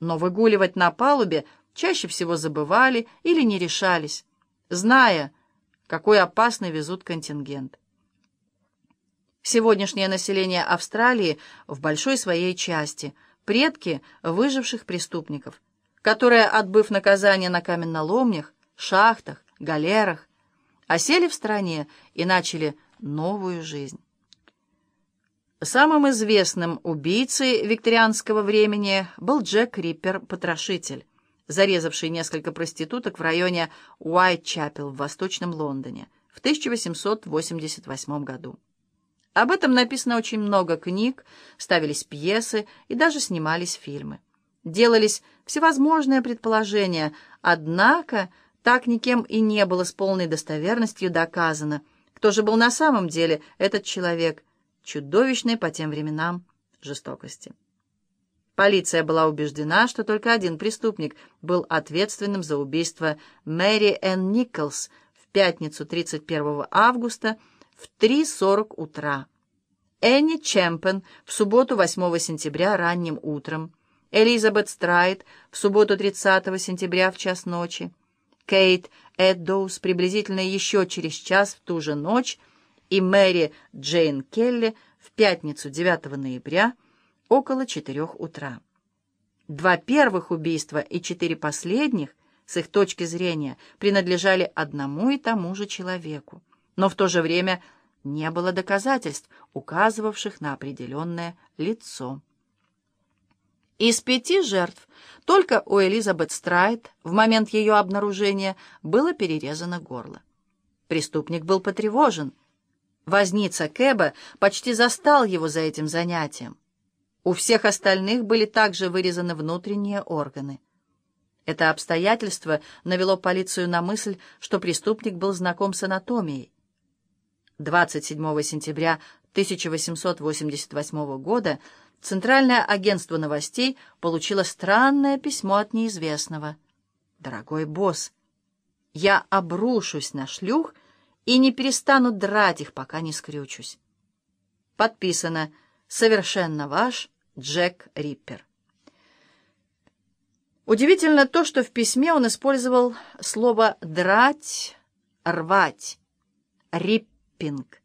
Но выгуливать на палубе чаще всего забывали или не решались, зная, какой опасный везут контингент. Сегодняшнее население Австралии в большой своей части – предки выживших преступников, которые, отбыв наказание на каменноломнях, шахтах, галерах, осели в стране и начали новую жизнь. Самым известным убийцей викторианского времени был Джек Риппер-потрошитель, зарезавший несколько проституток в районе Уайтчапел в Восточном Лондоне в 1888 году. Об этом написано очень много книг, ставились пьесы и даже снимались фильмы. Делались всевозможные предположения, однако так никем и не было с полной достоверностью доказано, кто же был на самом деле этот человек, чудовищной по тем временам жестокости. Полиция была убеждена, что только один преступник был ответственным за убийство Мэри Энн Николс в пятницу 31 августа в 3.40 утра. Энни Чемпен в субботу 8 сентября ранним утром. Элизабет Страйт в субботу 30 сентября в час ночи. Кейт Эддоус приблизительно еще через час в ту же ночь и Мэри Джейн Келли в пятницу 9 ноября около 4 утра. Два первых убийства и четыре последних, с их точки зрения, принадлежали одному и тому же человеку, но в то же время не было доказательств, указывавших на определенное лицо. Из пяти жертв только у Элизабет Страйт в момент ее обнаружения было перерезано горло. Преступник был потревожен. Возница Кэба почти застал его за этим занятием. У всех остальных были также вырезаны внутренние органы. Это обстоятельство навело полицию на мысль, что преступник был знаком с анатомией. 27 сентября 1888 года Центральное агентство новостей получило странное письмо от неизвестного. «Дорогой босс, я обрушусь на шлюх и не перестану драть их, пока не скрючусь». Подписано «Совершенно ваш Джек Риппер». Удивительно то, что в письме он использовал слово «драть», «рвать», «риппинг»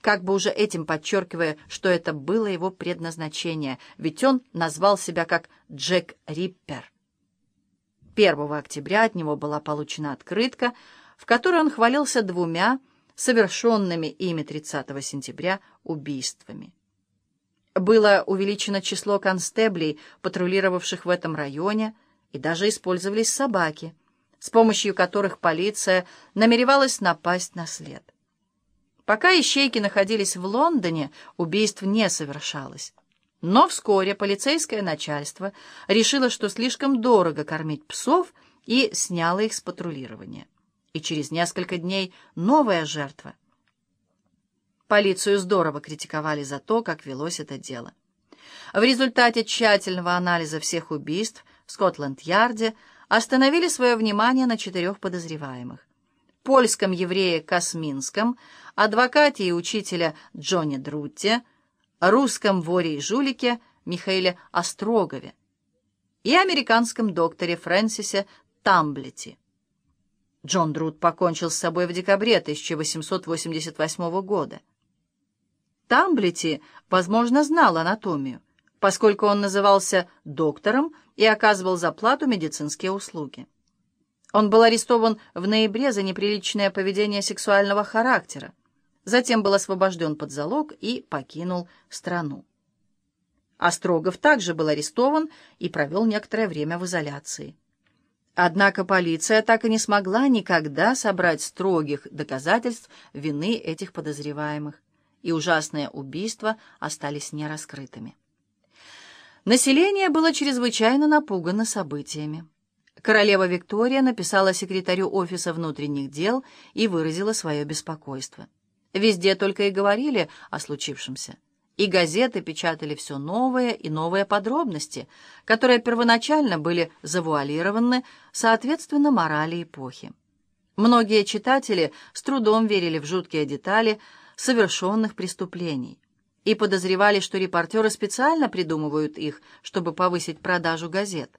как бы уже этим подчеркивая, что это было его предназначение, ведь он назвал себя как Джек Риппер. 1 октября от него была получена открытка, в которой он хвалился двумя совершенными ими 30 сентября убийствами. Было увеличено число констеблей, патрулировавших в этом районе, и даже использовались собаки, с помощью которых полиция намеревалась напасть на след. Пока ищейки находились в Лондоне, убийств не совершалось. Но вскоре полицейское начальство решило, что слишком дорого кормить псов, и сняло их с патрулирования. И через несколько дней новая жертва. Полицию здорово критиковали за то, как велось это дело. В результате тщательного анализа всех убийств в Скотланд-Ярде остановили свое внимание на четырех подозреваемых польском еврее Косминском, адвокате и учителя Джонни Друтте, русском воре и жулике Михаиле Острогове и американском докторе Фрэнсисе Тамблете. Джон Друт покончил с собой в декабре 1888 года. Тамблети, возможно, знал анатомию, поскольку он назывался доктором и оказывал за плату медицинские услуги. Он был арестован в ноябре за неприличное поведение сексуального характера, затем был освобожден под залог и покинул страну. Острогов также был арестован и провел некоторое время в изоляции. Однако полиция так и не смогла никогда собрать строгих доказательств вины этих подозреваемых, и ужасные убийства остались нераскрытыми. Население было чрезвычайно напугано событиями. Королева Виктория написала секретарю Офиса внутренних дел и выразила свое беспокойство. Везде только и говорили о случившемся. И газеты печатали все новые и новые подробности, которые первоначально были завуалированы соответственно морали эпохи. Многие читатели с трудом верили в жуткие детали совершенных преступлений. и подозревали, что репортеры специально придумывают их, чтобы повысить продажу газет.